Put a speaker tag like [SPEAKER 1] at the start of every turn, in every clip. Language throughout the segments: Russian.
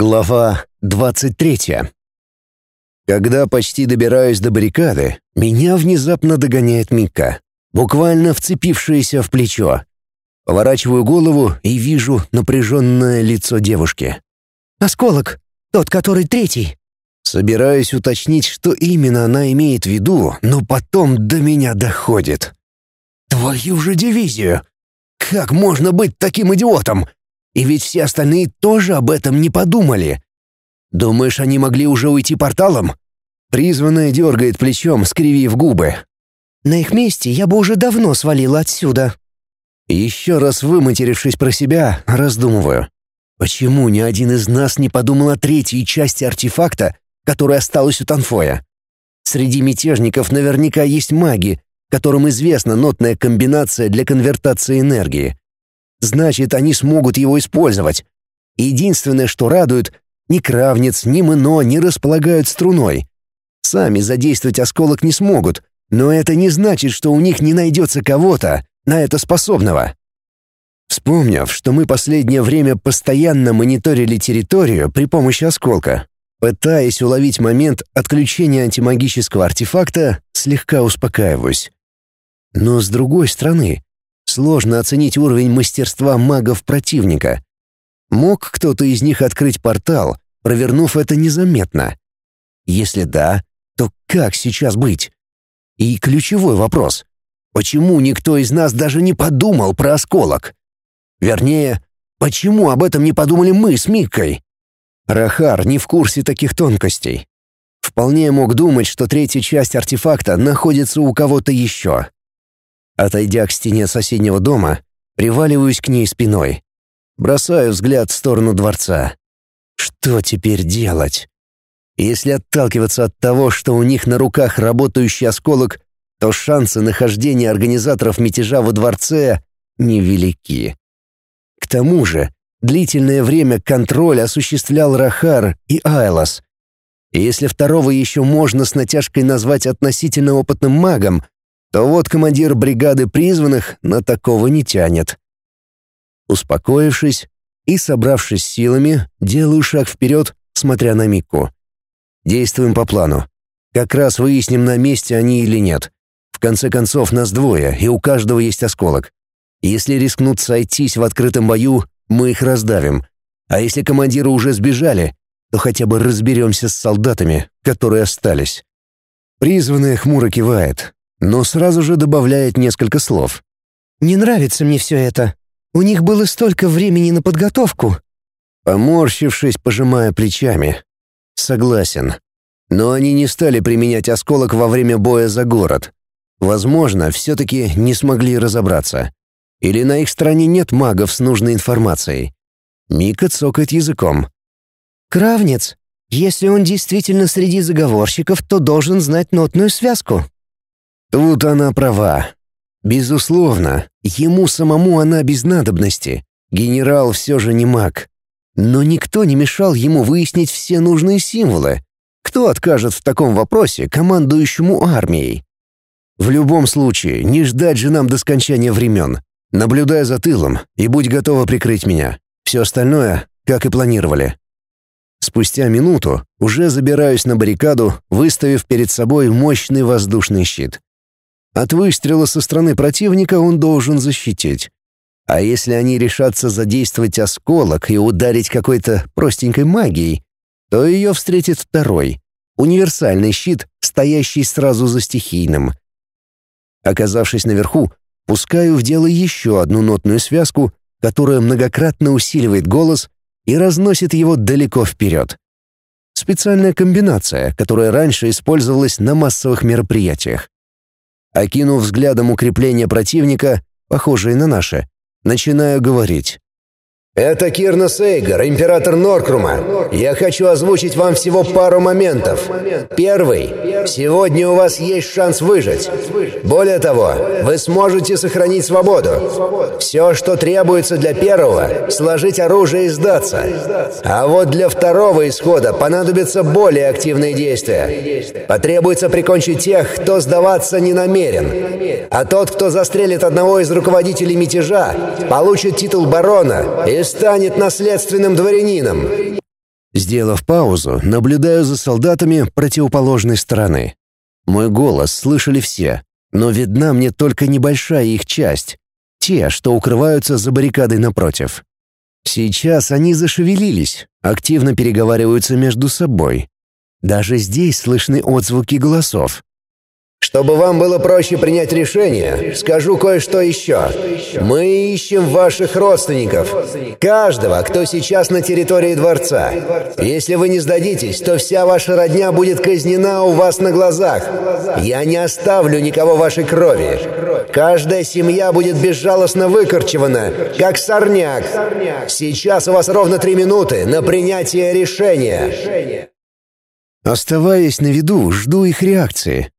[SPEAKER 1] Глава 23. Когда почти добираюсь до баррикады, меня внезапно догоняет Мика, буквально вцепившаяся в плечо. Поворачиваю голову и вижу напряженное лицо девушки.
[SPEAKER 2] «Осколок! Тот, который третий!»
[SPEAKER 1] Собираюсь уточнить, что именно она имеет в виду, но потом до меня доходит. «Твою же дивизию! Как можно быть таким идиотом? И ведь все остальные тоже об этом не подумали. Думаешь, они могли уже уйти порталом? Призванная дергает плечом, скривив губы.
[SPEAKER 2] На их месте я бы уже давно свалила отсюда.
[SPEAKER 1] Еще раз выматерившись про себя, раздумываю. Почему ни один из нас не подумал о третьей части артефакта, которая осталась у Танфоя? Среди мятежников наверняка есть маги, которым известна нотная комбинация для конвертации энергии. Значит, они смогут его использовать. Единственное, что радует, ни Кравнец, ни Мыно не располагают струной. Сами задействовать осколок не смогут, но это не значит, что у них не найдется кого-то на это способного. Вспомнив, что мы последнее время постоянно мониторили территорию при помощи осколка, пытаясь уловить момент отключения антимагического артефакта, слегка успокаиваюсь. Но с другой стороны, Сложно оценить уровень мастерства магов противника. Мог кто-то из них открыть портал, провернув это незаметно? Если да, то как сейчас быть? И ключевой вопрос. Почему никто из нас даже не подумал про осколок? Вернее, почему об этом не подумали мы с Миккой? Рахар не в курсе таких тонкостей. Вполне мог думать, что третья часть артефакта находится у кого-то еще. Отойдя к стене соседнего дома, приваливаюсь к ней спиной. Бросаю взгляд в сторону дворца. Что теперь делать? Если отталкиваться от того, что у них на руках работающий осколок, то шансы нахождения организаторов мятежа во дворце невелики. К тому же, длительное время контроль осуществлял Рахар и Айлас. Если второго еще можно с натяжкой назвать относительно опытным магом, то вот командир бригады призванных на такого не тянет. Успокоившись и собравшись силами, делаю шаг вперед, смотря на Микку. Действуем по плану. Как раз выясним, на месте они или нет. В конце концов, нас двое, и у каждого есть осколок. Если рискнут сойтись в открытом бою, мы их раздавим. А если командиры уже сбежали, то хотя бы разберемся с солдатами, которые остались. Призванная хмуро кивает, но сразу же добавляет несколько слов.
[SPEAKER 2] «Не нравится мне все это. У них было столько времени на подготовку».
[SPEAKER 1] Поморщившись, пожимая плечами. «Согласен. Но они не стали применять осколок во время боя за город. Возможно, все-таки не смогли разобраться. Или на их стороне нет магов с нужной информацией. Мика цокает языком.
[SPEAKER 2] «Кравнец, если он действительно среди заговорщиков, то должен знать нотную связку».
[SPEAKER 1] Тут она права. Безусловно, ему самому она без надобности. Генерал все же не маг. Но никто не мешал ему выяснить все нужные символы. Кто откажет в таком вопросе командующему армией? В любом случае, не ждать же нам до скончания времен. Наблюдай за тылом и будь готова прикрыть меня. Все остальное, как и планировали. Спустя минуту уже забираюсь на баррикаду, выставив перед собой мощный воздушный щит. От выстрела со стороны противника он должен защитить. А если они решатся задействовать осколок и ударить какой-то простенькой магией, то ее встретит второй, универсальный щит, стоящий сразу за стихийным. Оказавшись наверху, пускаю в дело еще одну нотную связку, которая многократно усиливает голос и разносит его далеко вперед. Специальная комбинация, которая раньше использовалась на массовых мероприятиях. Окинув взглядом укрепления противника, похожие на наши, начинаю говорить.
[SPEAKER 3] «Это Кирна Сейгар, император Норкрума. Я хочу озвучить вам всего пару моментов. Первый. Сегодня у вас есть шанс выжить. Более того, вы сможете сохранить свободу. Все, что требуется для первого — сложить оружие и сдаться. А вот для второго исхода понадобятся более активные действия. Потребуется прикончить тех, кто сдаваться не намерен. А тот, кто застрелит одного из руководителей мятежа, получит титул барона и станет наследственным дворянином.
[SPEAKER 1] Сделав паузу, наблюдаю за солдатами противоположной стороны. Мой голос слышали все, но видна мне только небольшая их часть, те, что укрываются за баррикадой напротив. Сейчас они зашевелились, активно переговариваются между собой. Даже здесь слышны отзвуки голосов.
[SPEAKER 3] Чтобы вам было проще принять решение, скажу кое-что еще. Мы ищем ваших родственников. Каждого, кто сейчас на территории дворца. Если вы не сдадитесь, то вся ваша родня будет казнена у вас на глазах. Я не оставлю никого вашей крови. Каждая семья будет безжалостно выкорчевана, как сорняк. Сейчас у вас ровно три минуты на принятие решения.
[SPEAKER 1] Оставаясь на виду, жду их реакции.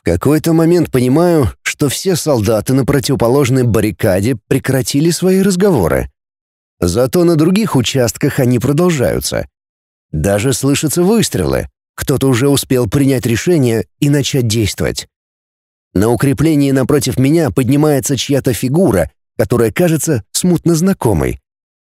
[SPEAKER 1] В какой-то момент понимаю, что все солдаты на противоположной баррикаде прекратили свои разговоры. Зато на других участках они продолжаются. Даже слышатся выстрелы. Кто-то уже успел принять решение и начать действовать. На укреплении напротив меня поднимается чья-то фигура, которая кажется смутно знакомой,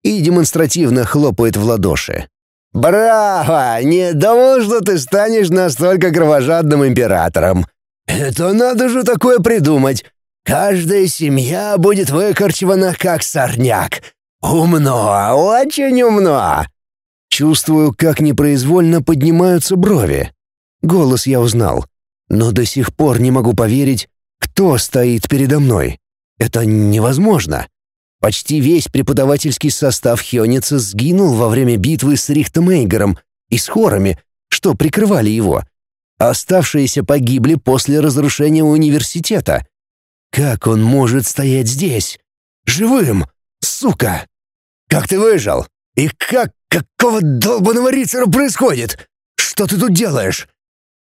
[SPEAKER 1] и демонстративно хлопает в ладоши.
[SPEAKER 3] «Браво! Не думал, что ты станешь настолько кровожадным императором. Это надо же такое придумать. Каждая семья будет выкорчевана как сорняк. Умно, очень умно.
[SPEAKER 1] Чувствую, как непроизвольно поднимаются брови. Голос я узнал, но до сих пор не могу поверить, кто стоит передо мной. Это невозможно. Почти весь преподавательский состав Хёница сгинул во время битвы с Рихтемейгером и с хорами, что прикрывали его. Оставшиеся погибли после разрушения университета. Как он может стоять здесь? Живым? Сука! Как ты выжил? И как, какого долбаного рицара происходит? Что ты тут делаешь?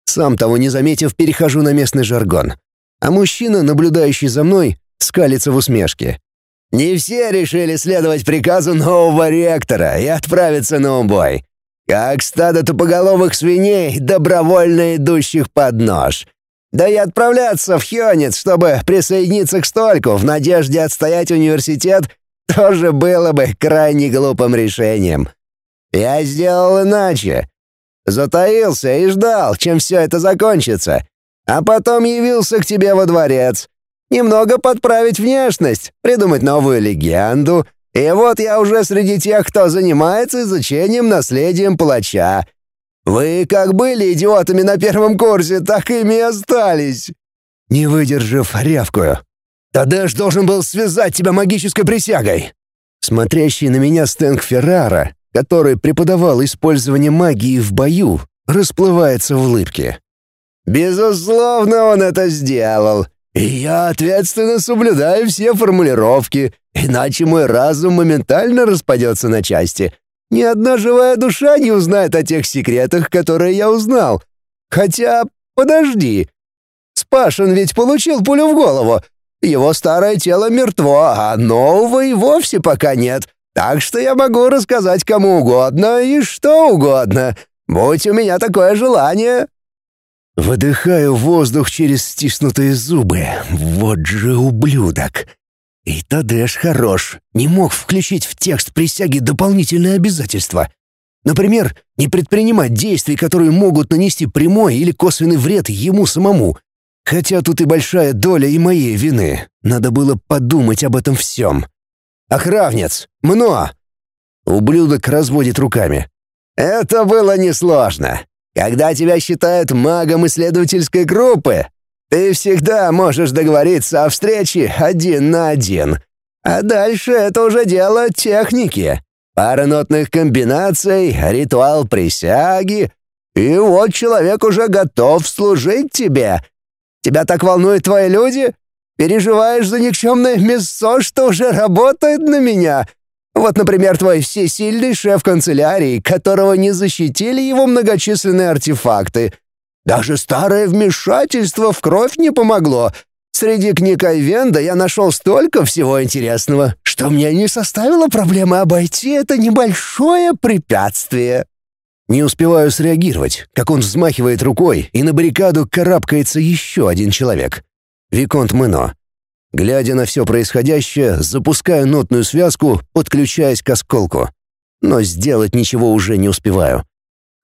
[SPEAKER 1] Сам того не заметив, перехожу на местный жаргон. А мужчина, наблюдающий за мной, скалится в усмешке.
[SPEAKER 3] Не все решили следовать приказу нового ректора и отправиться на убой как стадо тупоголовых свиней, добровольно идущих под нож. Да и отправляться в Хёнец, чтобы присоединиться к стольку в надежде отстоять университет, тоже было бы крайне глупым решением. Я сделал иначе. Затаился и ждал, чем все это закончится. А потом явился к тебе во дворец. Немного подправить внешность, придумать новую легенду — и вот я уже среди тех, кто занимается изучением наследием палача. Вы как были идиотами на первом курсе, так ими и остались».
[SPEAKER 1] Не выдержав, рявкую. «Тадеш должен был связать тебя магической присягой!» Смотрящий на меня Стэнк Феррара, который преподавал использование магии в бою, расплывается в улыбке.
[SPEAKER 3] «Безусловно, он это сделал. И я ответственно соблюдаю все формулировки, иначе мой разум моментально распадется на части. Ни одна живая душа не узнает о тех секретах, которые я узнал. Хотя, подожди. Спашин ведь получил пулю в голову. Его старое тело мертво, а нового и вовсе пока нет. Так что я могу рассказать кому угодно и что угодно. Будь у меня такое желание,
[SPEAKER 1] Выдыхаю воздух через стиснутые зубы. Вот же ублюдок. И Тадеш хорош. Не мог включить в текст присяги дополнительные обязательства. Например, не предпринимать действий, которые могут нанести прямой или косвенный вред ему самому. Хотя тут и большая доля и моей вины. Надо было подумать об этом всем. «Охравнец! Мно!» Ублюдок разводит руками.
[SPEAKER 3] «Это было несложно. Когда тебя считают магом исследовательской группы, ты всегда можешь договориться о встрече один на один. А дальше это уже дело техники. Пара нотных комбинаций, ритуал присяги. И вот человек уже готов служить тебе. Тебя так волнуют твои люди? Переживаешь за никчемное мясо, что уже работает на меня — вот, например, твой всесильный шеф канцелярии, которого не защитили его многочисленные артефакты. Даже старое вмешательство в кровь не помогло. Среди книг Айвенда я нашел столько всего интересного, что мне не составило проблемы обойти это небольшое препятствие.
[SPEAKER 1] Не успеваю среагировать, как он взмахивает рукой, и на баррикаду карабкается еще один человек. Виконт Мэно. Глядя на все происходящее, запускаю нотную связку, подключаясь к осколку. но сделать ничего уже не успеваю.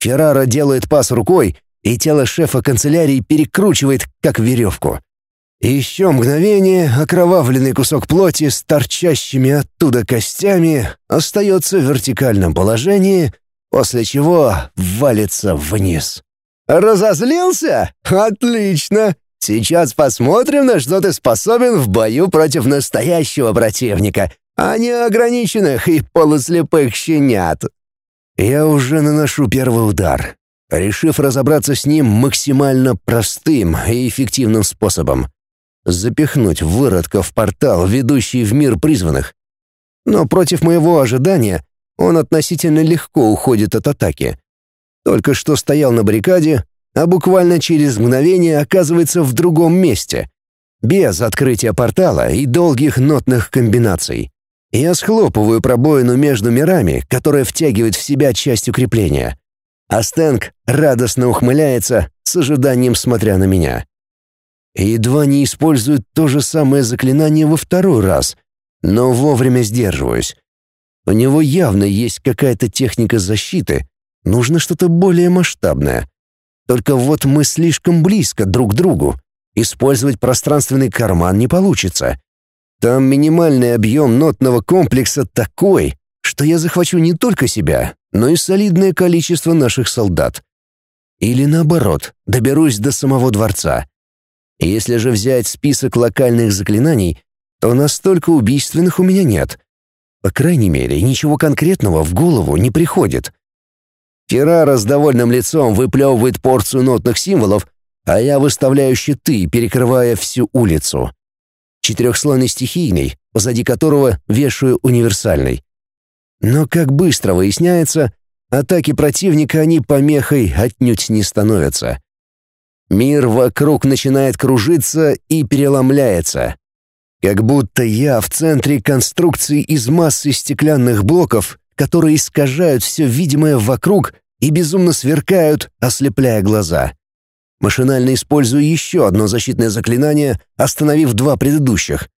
[SPEAKER 1] Феррара делает пас рукой, и тело шефа канцелярии перекручивает, как веревку. еще мгновение окровавленный кусок плоти с торчащими оттуда костями остается в вертикальном положении, после чего валится вниз. «Разозлился? Отлично! Сейчас посмотрим, на что ты способен в бою против настоящего противника, а не ограниченных и полуслепых щенят». Я уже наношу первый удар, решив разобраться с ним максимально простым и эффективным способом. Запихнуть выродка в портал, ведущий в мир призванных. Но против моего ожидания он относительно легко уходит от атаки. Только что стоял на баррикаде, а буквально через мгновение оказывается в другом месте, без открытия портала и долгих нотных комбинаций. Я схлопываю пробоину между мирами, которая втягивает в себя часть укрепления. А Стэнк радостно ухмыляется, с ожиданием смотря на меня. Едва не использует то же самое заклинание во второй раз, но вовремя сдерживаюсь. У него явно есть какая-то техника защиты, нужно что-то более масштабное. Только вот мы слишком близко друг к другу. Использовать пространственный карман не получится. Там минимальный объем нотного комплекса такой, что я захвачу не только себя, но и солидное количество наших солдат. Или наоборот, доберусь до самого дворца. Если же взять список локальных заклинаний, то настолько убийственных у меня нет. По крайней мере, ничего конкретного в голову не приходит. Феррара с довольным лицом выплевывает порцию нотных символов, а я выставляю щиты, перекрывая всю улицу четырехслойный стихийный, позади которого вешаю универсальный. Но, как быстро выясняется, атаки противника они помехой отнюдь не становятся. Мир вокруг начинает кружиться и переломляется. Как будто я в центре конструкции из массы стеклянных блоков, которые искажают все видимое вокруг и безумно сверкают, ослепляя глаза. Машинально использую еще одно защитное заклинание, остановив два предыдущих.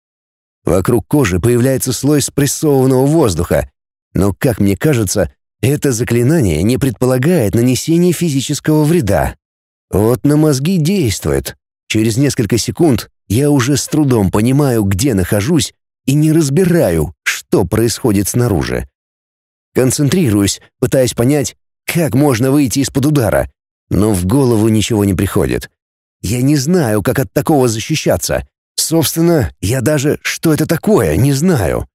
[SPEAKER 1] Вокруг кожи появляется слой спрессованного воздуха, но, как мне кажется, это заклинание не предполагает нанесения физического вреда. Вот на мозги действует. Через несколько секунд я уже с трудом понимаю, где нахожусь, и не разбираю, что происходит снаружи. Концентрируюсь, пытаясь понять, как можно выйти из-под удара, но в голову ничего не приходит. Я не знаю, как от такого защищаться. Собственно, я даже, что это такое, не знаю.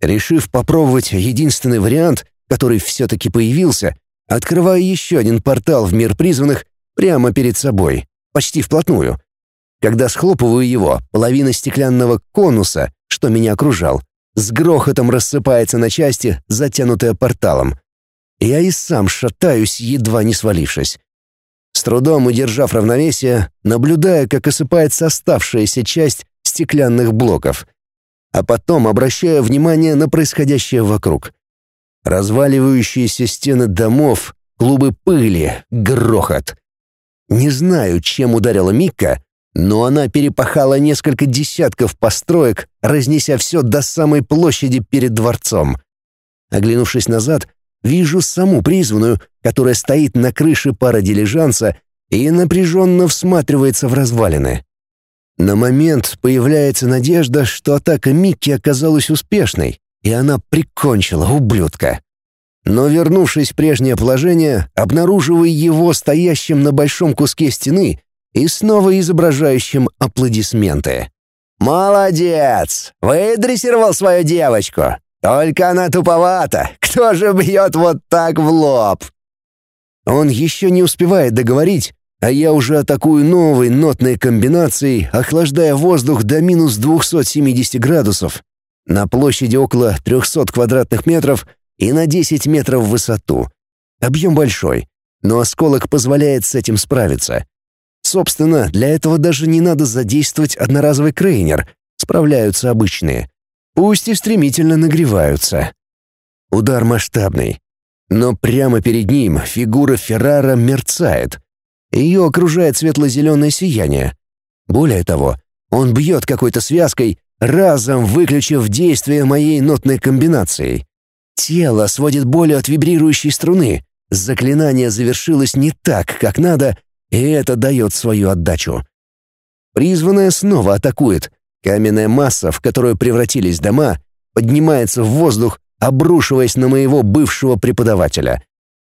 [SPEAKER 1] Решив попробовать единственный вариант, который все-таки появился, открываю еще один портал в мир призванных прямо перед собой, почти вплотную. Когда схлопываю его, половина стеклянного конуса, что меня окружал, с грохотом рассыпается на части, затянутая порталом. Я и сам шатаюсь, едва не свалившись. С трудом удержав равновесие, наблюдая, как осыпается оставшаяся часть стеклянных блоков, а потом обращая внимание на происходящее вокруг. Разваливающиеся стены домов, клубы пыли, грохот. Не знаю, чем ударила Микка, но она перепахала несколько десятков построек, разнеся все до самой площади перед дворцом. Оглянувшись назад, вижу саму призванную, которая стоит на крыше парадилижанса и напряженно всматривается в развалины. На момент появляется надежда, что атака Микки оказалась успешной, и она прикончила ублюдка. Но вернувшись в прежнее положение, обнаруживаю его стоящим на большом куске стены и снова изображающим аплодисменты. «Молодец! Выдрессировал свою девочку! Только она туповата. Кто же бьет вот так в лоб? Он еще не успевает договорить, а я уже атакую новой нотной комбинацией, охлаждая воздух до минус 270 градусов. На площади около 300 квадратных метров и на 10 метров в высоту. Объем большой, но осколок позволяет с этим справиться. Собственно, для этого даже не надо задействовать одноразовый крейнер, справляются обычные пусть и стремительно нагреваются. Удар масштабный, но прямо перед ним фигура Феррара мерцает. Ее окружает светло-зеленое сияние. Более того, он бьет какой-то связкой, разом выключив действие моей нотной комбинации. Тело сводит болью от вибрирующей струны. Заклинание завершилось не так, как надо, и это дает свою отдачу. Призванная снова атакует. Каменная масса, в которую превратились дома, поднимается в воздух, обрушиваясь на моего бывшего преподавателя.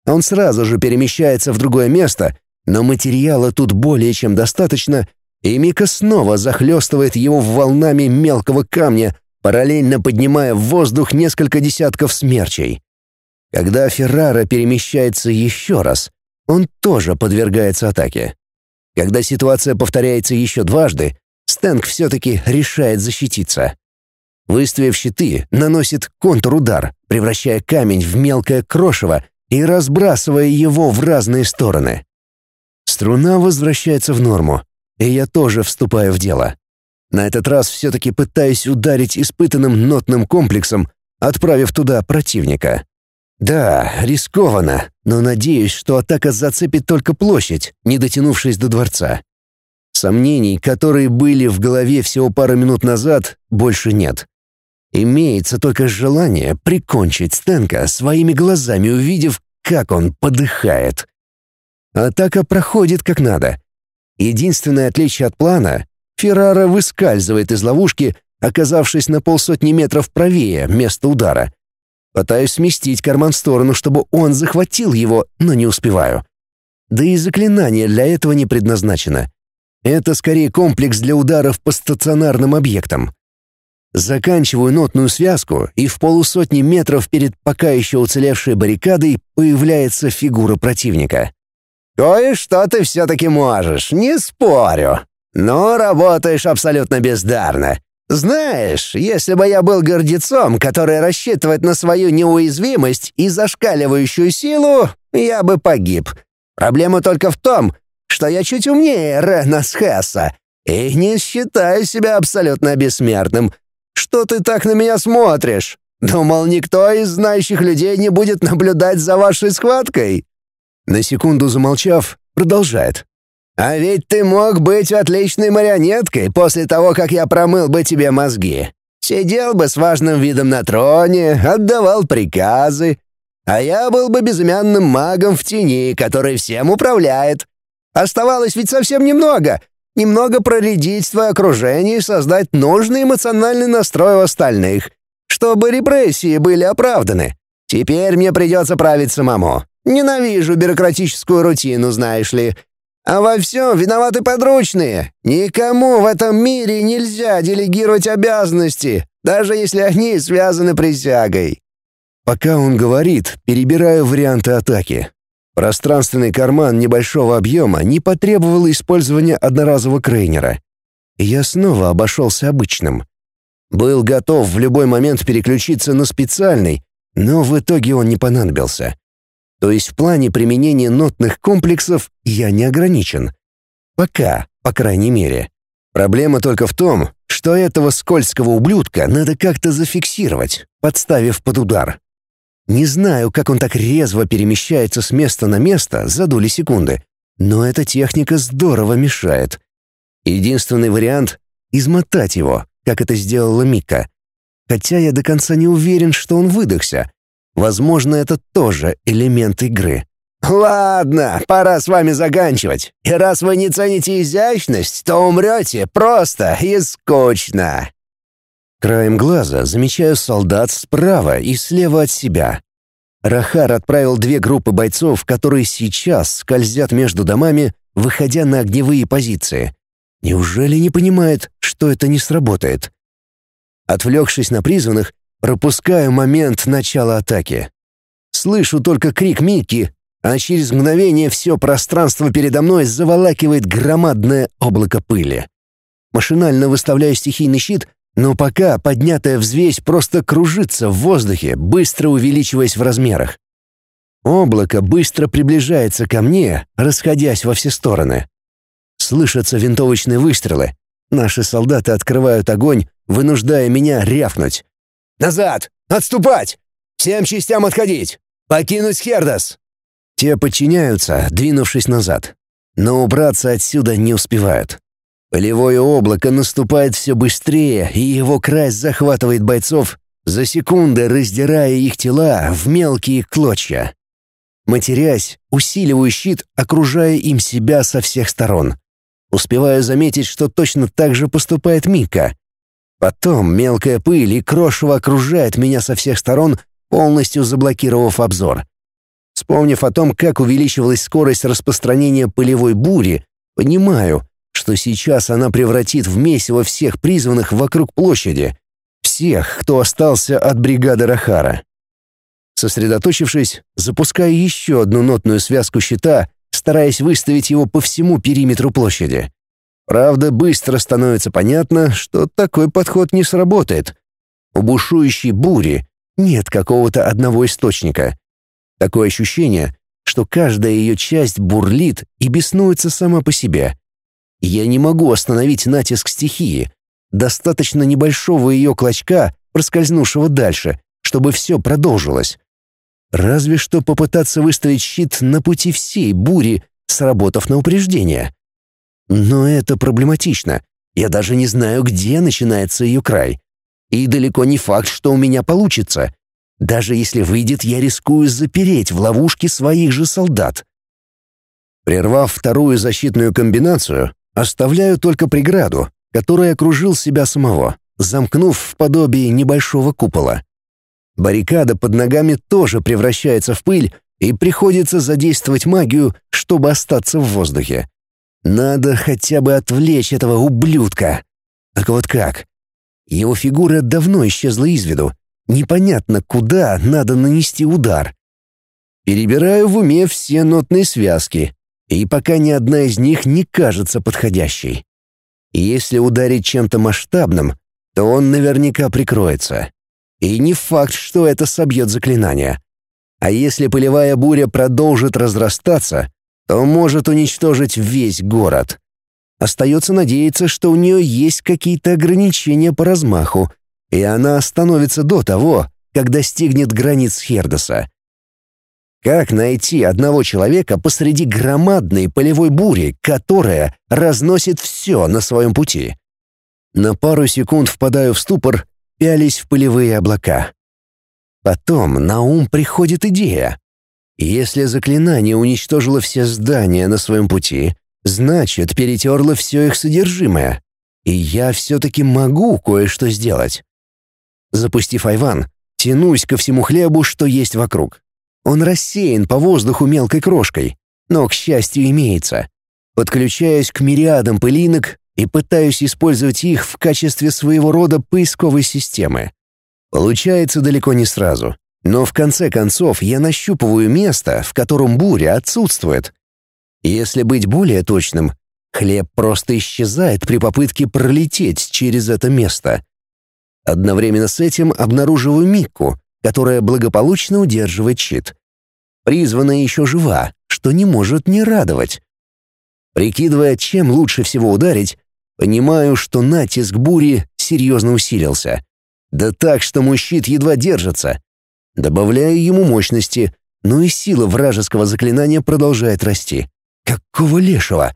[SPEAKER 1] Он сразу же перемещается в другое место, но материала тут более чем достаточно, и Мика снова захлестывает его волнами мелкого камня, параллельно поднимая в воздух несколько десятков смерчей. Когда Феррара перемещается еще раз, он тоже подвергается атаке. Когда ситуация повторяется еще дважды, Стэнк все-таки решает защититься. Выставив щиты, наносит контрудар, превращая камень в мелкое крошево и разбрасывая его в разные стороны. Струна возвращается в норму, и я тоже вступаю в дело. На этот раз все-таки пытаюсь ударить испытанным нотным комплексом, отправив туда противника. Да, рискованно, но надеюсь, что атака зацепит только площадь, не дотянувшись до дворца. Сомнений, которые были в голове всего пару минут назад, больше нет. Имеется только желание прикончить Стенка своими глазами, увидев, как он подыхает. Атака проходит как надо. Единственное отличие от плана — Феррара выскальзывает из ловушки, оказавшись на полсотни метров правее места удара. Пытаюсь сместить карман в сторону, чтобы он захватил его, но не успеваю. Да и заклинание для этого не предназначено. Это скорее комплекс для ударов по стационарным объектам. Заканчиваю нотную связку, и в полусотни метров перед пока еще уцелевшей баррикадой появляется фигура противника.
[SPEAKER 3] «Кое-что ты все-таки можешь, не спорю. Но работаешь абсолютно бездарно. Знаешь, если бы я был гордецом, который рассчитывает на свою неуязвимость и зашкаливающую силу, я бы погиб. Проблема только в том, что я чуть умнее Рена Схесса и не считаю себя абсолютно бессмертным, что ты так на меня смотришь? Думал, никто из знающих людей не будет наблюдать за вашей схваткой?»
[SPEAKER 1] На секунду замолчав, продолжает.
[SPEAKER 3] «А ведь ты мог быть отличной марионеткой после того, как я промыл бы тебе мозги. Сидел бы с важным видом на троне, отдавал приказы, а я был бы безымянным магом в тени, который всем управляет. Оставалось ведь совсем немного, немного проредить свое окружение и создать нужный эмоциональный настрой у остальных, чтобы репрессии были оправданы. Теперь мне придется править самому. Ненавижу бюрократическую рутину, знаешь ли. А во всем виноваты подручные. Никому в этом мире нельзя делегировать обязанности, даже если они связаны присягой.
[SPEAKER 1] Пока он говорит, перебираю варианты атаки. Пространственный карман небольшого объема не потребовал использования одноразового крейнера. Я снова обошелся обычным. Был готов в любой момент переключиться на специальный, но в итоге он не понадобился. То есть в плане применения нотных комплексов я не ограничен. Пока, по крайней мере. Проблема только в том, что этого скользкого ублюдка надо как-то зафиксировать, подставив под удар. Не знаю, как он так резво перемещается с места на место за доли секунды, но эта техника здорово мешает. Единственный вариант — измотать его, как это сделала Мика. Хотя я до конца не уверен, что он выдохся. Возможно, это тоже элемент игры.
[SPEAKER 3] «Ладно, пора с вами заканчивать. И раз вы не цените изящность, то умрете просто и скучно».
[SPEAKER 1] Краем глаза замечаю солдат справа и слева от себя. Рахар отправил две группы бойцов, которые сейчас скользят между домами, выходя на огневые позиции. Неужели не понимает, что это не сработает? Отвлекшись на призванных, пропускаю момент начала атаки. Слышу только крик Микки, а через мгновение все пространство передо мной заволакивает громадное облако пыли. Машинально выставляю стихийный щит но пока поднятая взвесь просто кружится в воздухе, быстро увеличиваясь в размерах. Облако быстро приближается ко мне, расходясь во все стороны. Слышатся винтовочные выстрелы. Наши солдаты открывают огонь, вынуждая меня рявкнуть.
[SPEAKER 3] «Назад! Отступать! Всем частям отходить! Покинуть Хердас!»
[SPEAKER 1] Те подчиняются, двинувшись назад. Но убраться отсюда не успевают. Полевое облако наступает все быстрее, и его край захватывает бойцов, за секунды раздирая их тела в мелкие клочья. Матерясь, усиливаю щит, окружая им себя со всех сторон. Успеваю заметить, что точно так же поступает Мика. Потом мелкая пыль и крошево окружает меня со всех сторон, полностью заблокировав обзор. Вспомнив о том, как увеличивалась скорость распространения пылевой бури, понимаю, что сейчас она превратит в месиво всех призванных вокруг площади, всех, кто остался от бригады Рахара. Сосредоточившись, запускаю еще одну нотную связку щита, стараясь выставить его по всему периметру площади. Правда, быстро становится понятно, что такой подход не сработает. У бушующей бури нет какого-то одного источника. Такое ощущение, что каждая ее часть бурлит и беснуется сама по себе. Я не могу остановить натиск стихии. Достаточно небольшого ее клочка, проскользнувшего дальше, чтобы все продолжилось. Разве что попытаться выставить щит на пути всей бури, сработав на упреждение. Но это проблематично. Я даже не знаю, где начинается ее край. И далеко не факт, что у меня получится. Даже если выйдет, я рискую запереть в ловушке своих же солдат. Прервав вторую защитную комбинацию, оставляю только преграду, которая окружил себя самого, замкнув в подобие небольшого купола. Баррикада под ногами тоже превращается в пыль, и приходится задействовать магию, чтобы остаться в воздухе. Надо хотя бы отвлечь этого ублюдка. Только вот как? Его фигура давно исчезла из виду. Непонятно, куда надо нанести удар. Перебираю в уме все нотные связки, и пока ни одна из них не кажется подходящей. Если ударить чем-то масштабным, то он наверняка прикроется. И не факт, что это собьет заклинание. А если полевая буря продолжит разрастаться, то может уничтожить весь город. Остается надеяться, что у нее есть какие-то ограничения по размаху, и она остановится до того, как достигнет границ Хердоса. Как найти одного человека посреди громадной полевой бури, которая разносит все на своем пути? На пару секунд впадаю в ступор пялись в пылевые облака. Потом на ум приходит идея. Если заклинание уничтожило все здания на своем пути, значит, перетерло все их содержимое. И я все-таки могу кое-что сделать. Запустив айван, тянусь ко всему хлебу, что есть вокруг. Он рассеян по воздуху мелкой крошкой, но, к счастью, имеется. Подключаюсь к мириадам пылинок и пытаюсь использовать их в качестве своего рода поисковой системы. Получается далеко не сразу, но в конце концов я нащупываю место, в котором буря отсутствует. Если быть более точным, хлеб просто исчезает при попытке пролететь через это место. Одновременно с этим обнаруживаю Микку, которая благополучно удерживает щит. Призванная еще жива, что не может не радовать. Прикидывая, чем лучше всего ударить, Понимаю, что натиск бури серьезно усилился. Да так, что мой щит едва держится. Добавляю ему мощности, но и сила вражеского заклинания продолжает расти. Какого лешего?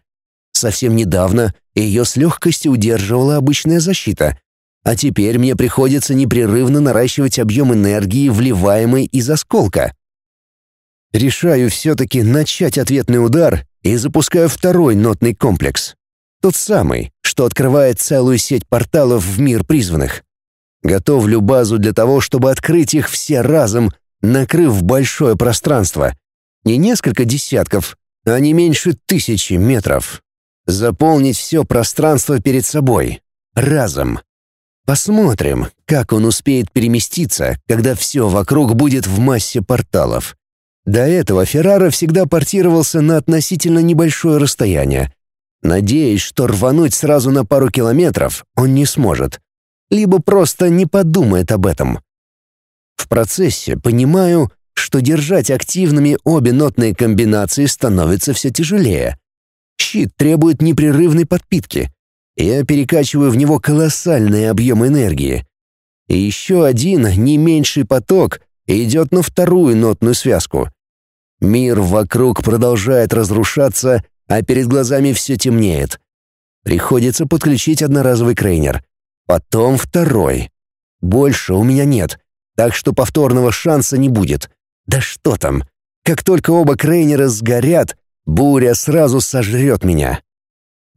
[SPEAKER 1] Совсем недавно ее с легкостью удерживала обычная защита, а теперь мне приходится непрерывно наращивать объем энергии, вливаемой из осколка. Решаю все-таки начать ответный удар и запускаю второй нотный комплекс. Тот самый, что открывает целую сеть порталов в мир призванных. Готовлю базу для того, чтобы открыть их все разом, накрыв большое пространство. Не несколько десятков, а не меньше тысячи метров. Заполнить все пространство перед собой. Разом. Посмотрим, как он успеет переместиться, когда все вокруг будет в массе порталов. До этого Феррара всегда портировался на относительно небольшое расстояние, Надеюсь, что рвануть сразу на пару километров он не сможет. Либо просто не подумает об этом. В процессе понимаю, что держать активными обе нотные комбинации становится все тяжелее. Щит требует непрерывной подпитки. Я перекачиваю в него колоссальный объем энергии. И еще один, не меньший поток, идет на вторую нотную связку. Мир вокруг продолжает разрушаться, а перед глазами все темнеет. Приходится подключить одноразовый крейнер. Потом второй. Больше у меня нет, так что повторного шанса не будет. Да что там? Как только оба крейнера сгорят, буря сразу сожрет меня.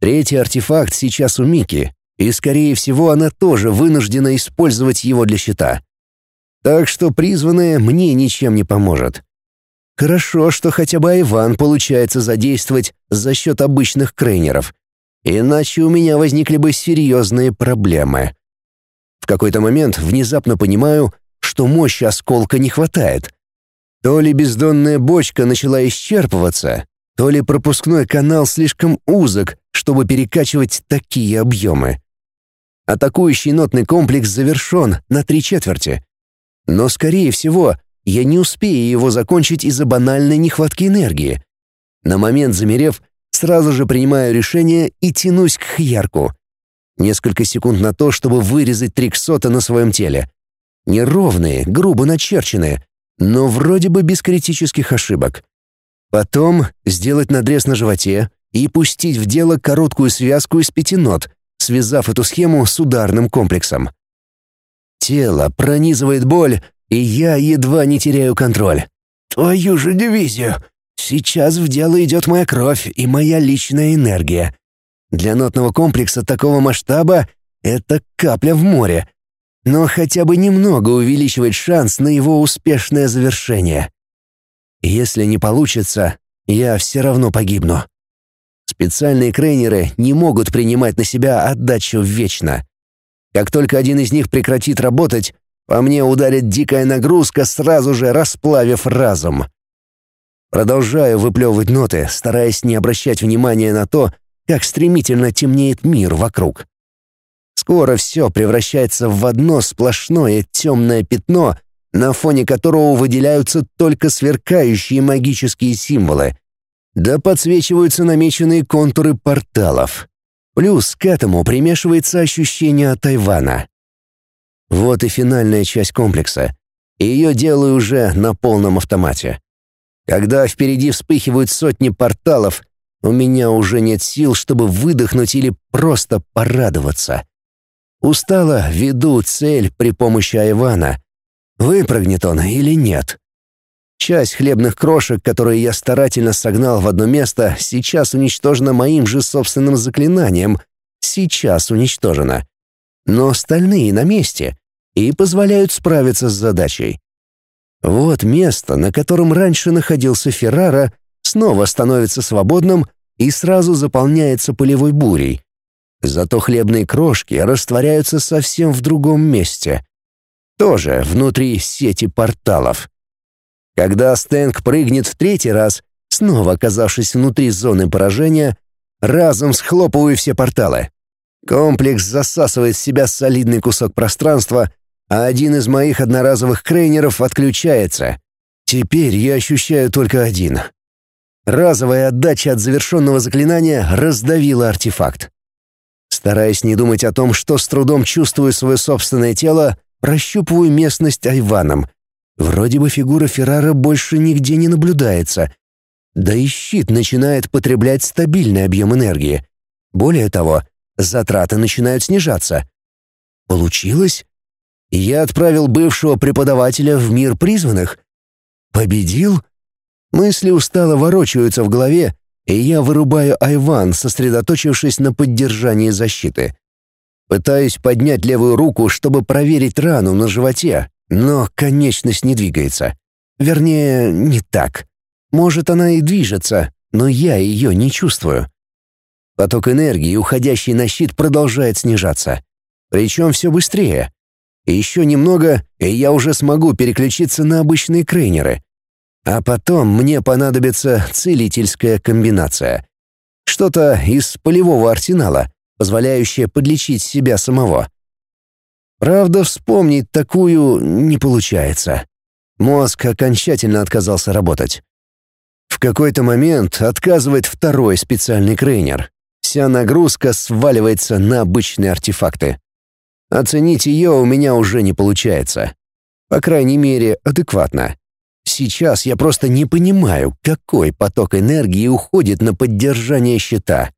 [SPEAKER 1] Третий артефакт сейчас у Мики, и, скорее всего, она тоже вынуждена использовать его для щита. Так что призванное мне ничем не поможет. Хорошо, что хотя бы Иван получается задействовать за счет обычных крейнеров. Иначе у меня возникли бы серьезные проблемы. В какой-то момент внезапно понимаю, что мощи осколка не хватает. То ли бездонная бочка начала исчерпываться, то ли пропускной канал слишком узок, чтобы перекачивать такие объемы. Атакующий нотный комплекс завершен на три четверти. Но, скорее всего, я не успею его закончить из-за банальной нехватки энергии. На момент замерев, сразу же принимаю решение и тянусь к Хьярку. Несколько секунд на то, чтобы вырезать триксота на своем теле. Неровные, грубо начерченные, но вроде бы без критических ошибок. Потом сделать надрез на животе и пустить в дело короткую связку из пяти нот, связав эту схему с ударным комплексом. Тело пронизывает боль, и я едва не теряю контроль. «Твою же дивизию! Сейчас в дело идет моя кровь и моя личная энергия. Для нотного комплекса такого масштаба это капля в море, но хотя бы немного увеличивает шанс на его успешное завершение. Если не получится, я все равно погибну. Специальные крейнеры не могут принимать на себя отдачу вечно. Как только один из них прекратит работать, по мне ударит дикая нагрузка, сразу же расплавив разум. Продолжаю выплевывать ноты, стараясь не обращать внимания на то, как стремительно темнеет мир вокруг. Скоро все превращается в одно сплошное темное пятно, на фоне которого выделяются только сверкающие магические символы, да подсвечиваются намеченные контуры порталов. Плюс к этому примешивается ощущение Тайвана. Вот и финальная часть комплекса. Ее делаю уже на полном автомате. Когда впереди вспыхивают сотни порталов, у меня уже нет сил, чтобы выдохнуть или просто порадоваться. Устало веду цель при помощи Айвана. Выпрыгнет он или нет? Часть хлебных крошек, которые я старательно согнал в одно место, сейчас уничтожена моим же собственным заклинанием. Сейчас уничтожена. Но остальные на месте и позволяют справиться с задачей. Вот место, на котором раньше находился Феррара, снова становится свободным и сразу заполняется полевой бурей. Зато хлебные крошки растворяются совсем в другом месте. Тоже внутри сети порталов. Когда Стэнк прыгнет в третий раз, снова оказавшись внутри зоны поражения, разом схлопываю все порталы. Комплекс засасывает в себя солидный кусок пространства, а один из моих одноразовых крейнеров отключается. Теперь я ощущаю только один. Разовая отдача от завершенного заклинания раздавила артефакт. Стараясь не думать о том, что с трудом чувствую свое собственное тело, прощупываю местность айваном — Вроде бы фигура Феррара больше нигде не наблюдается. Да и щит начинает потреблять стабильный объем энергии. Более того, затраты начинают снижаться. Получилось? Я отправил бывшего преподавателя в мир призванных? Победил? Мысли устало ворочаются в голове, и я вырубаю Айван, сосредоточившись на поддержании защиты. Пытаюсь поднять левую руку, чтобы проверить рану на животе, но конечность не двигается. Вернее, не так. Может, она и движется, но я ее не чувствую. Поток энергии, уходящий на щит, продолжает снижаться. Причем все быстрее. Еще немного, и я уже смогу переключиться на обычные крейнеры. А потом мне понадобится целительская комбинация. Что-то из полевого арсенала, позволяющее подлечить себя самого. Правда, вспомнить такую не получается. Мозг окончательно отказался работать. В какой-то момент отказывает второй специальный крейнер. Вся нагрузка сваливается на обычные артефакты. Оценить ее у меня уже не получается. По крайней мере, адекватно. Сейчас я просто не понимаю, какой поток энергии уходит на поддержание щита.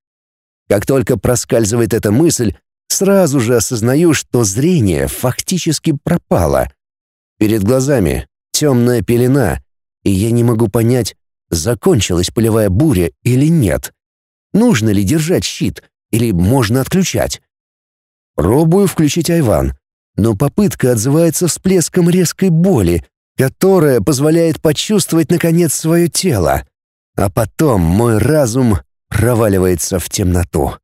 [SPEAKER 1] Как только проскальзывает эта мысль, Сразу же осознаю, что зрение фактически пропало. Перед глазами темная пелена, и я не могу понять, закончилась полевая буря или нет. Нужно ли держать щит, или можно отключать? Пробую включить Айван, но попытка отзывается всплеском резкой боли, которая позволяет почувствовать, наконец, свое тело. А потом мой разум проваливается в темноту.